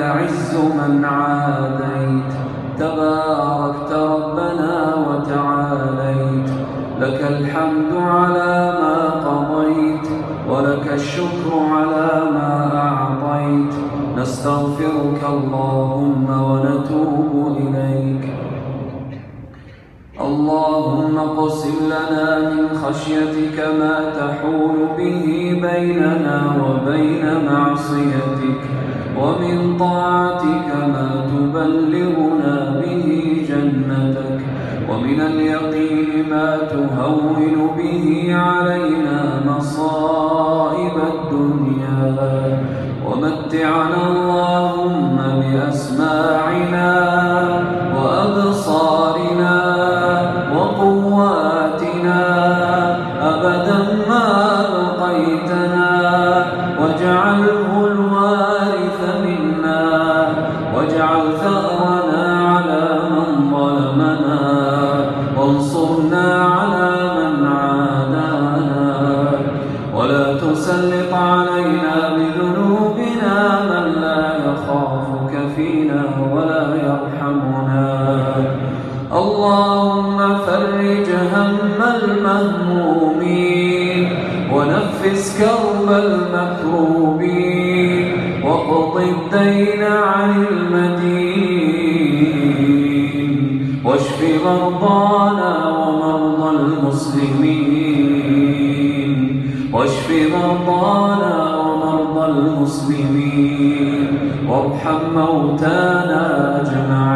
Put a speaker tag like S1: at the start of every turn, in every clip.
S1: يعز من عاديت. تباركت ربنا وتعاليت. لك الحمد على ما قضيت ولك الشكر على ما أعطيت. نستغفرك اللهم ونتوب إليك. اللهم قسم لنا من خشيتك ما تحول به بيننا وبين معصيتك. ومن طاعتك ما تبلغنا به جنتك ومن اليقين ما تهون به علينا مصائب الدنيا. ومتعنا اللهم بأسماعنا المهمومين ونفس كرب المكروبين. وقض الدين عن المدين. واشف مرضانا ومرضى المسلمين. واشف مرضانا ومرضى المسلمين. وارحم موتانا أجمعين.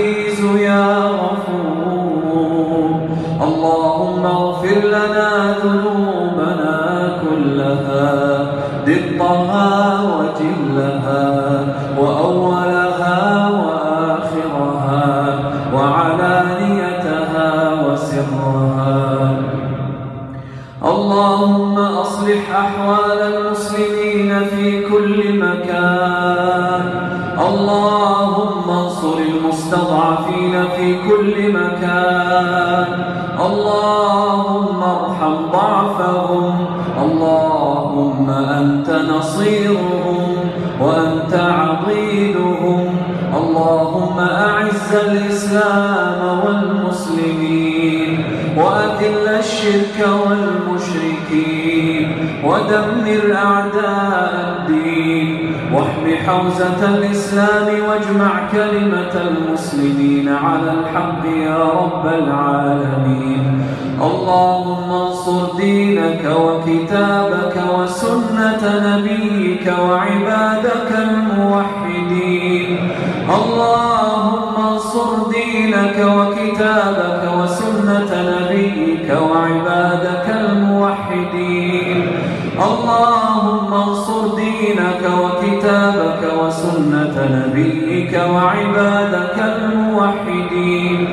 S1: اللهم انصر المستضعفين في كل مكان. اللهم ارحم ضعفهم. اللهم أنت نصيرهم وأنت عضيدهم اللهم أعز الإسلام والمسلمين وأذل الشرك والمشركين ودمر أعداء الدين واحم حوزة الإسلام واجمع كلمة المسلمين على الحق يا رب العالمين. اللهم انصر دينك وكتابك وسنة نبيك وعبادك الموحدين وكتابك وسنة نبيك وعبادك الموحدين.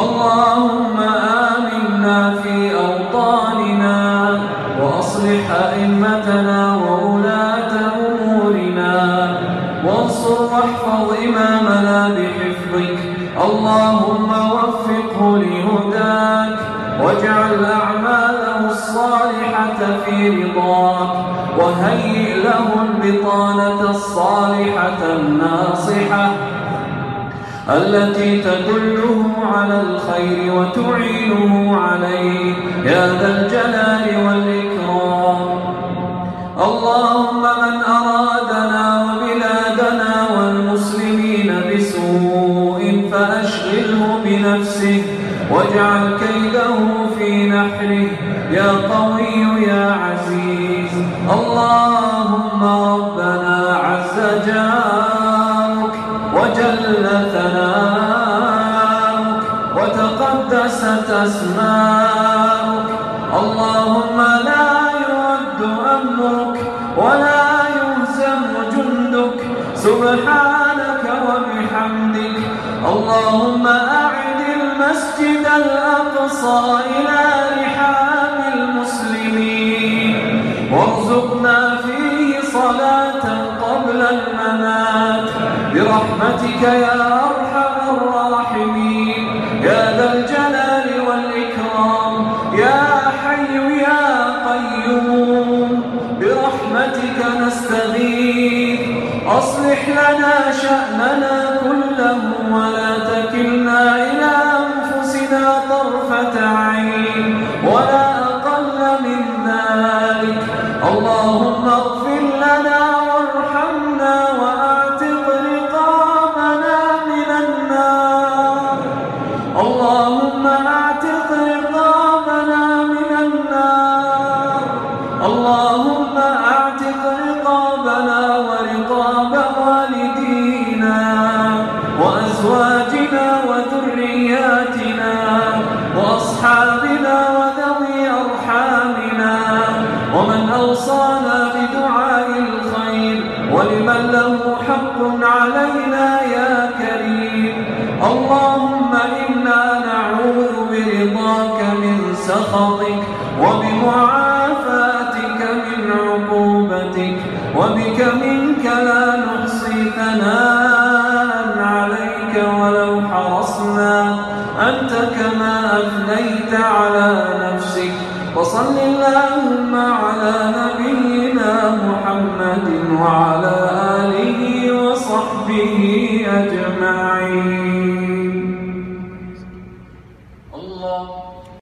S1: اللهم آمنا في أوطاننا وأصلح أئمتنا وولاة أمورنا وانصر واحفظ إمامنا بحفظك. اللهم وفقه لهداك واجعل أعماله الصالحة في رضاك وهيئ له البطانة التي تدله على الخير وتعينه عليه. يا ذا الجلال والإكرام. اللهم من أرادنا وبلادنا والمسلمين بسوء فأشغله بنفسه. واجعل كيده في نحره. يا قوي يا عزيز. اللهم ربنا عز جارك وجل ثناؤك وتقدست أسماؤك اللهم لا يرد أمرك ولا يهزم جندك. سبحانك وبحمدك. اللهم أعد المسجد الأقصى إلى رحاب المسلمين. وارزقنا فيه صلاة برحمتك يا أرحم الراحمين. يا ذا الجلال والإكرام. يا حي يا قيوم. برحمتك نستغيث. أصلح لنا شأننا كله ولا تكلنا إلى أنفسنا طرفة عين. ولا أقل من ذلك. اللهم اللهم أعتق رقابنا ورقاب والدينا وأزواجنا وذرياتنا وأصحابنا وذوي أرحامنا ومن أوصانا بدعاء الخير ولمن له حق علينا يا كريم. اللهم إنا نعوذ برضاك من سخطك وبمعافاتك وبك منك لا نحصي ثناء عليك ولو حرصنا. أنت كما أثنيت على نفسك. وصل اللهم على نبينا محمد وعلى آله وصحبه أجمعين.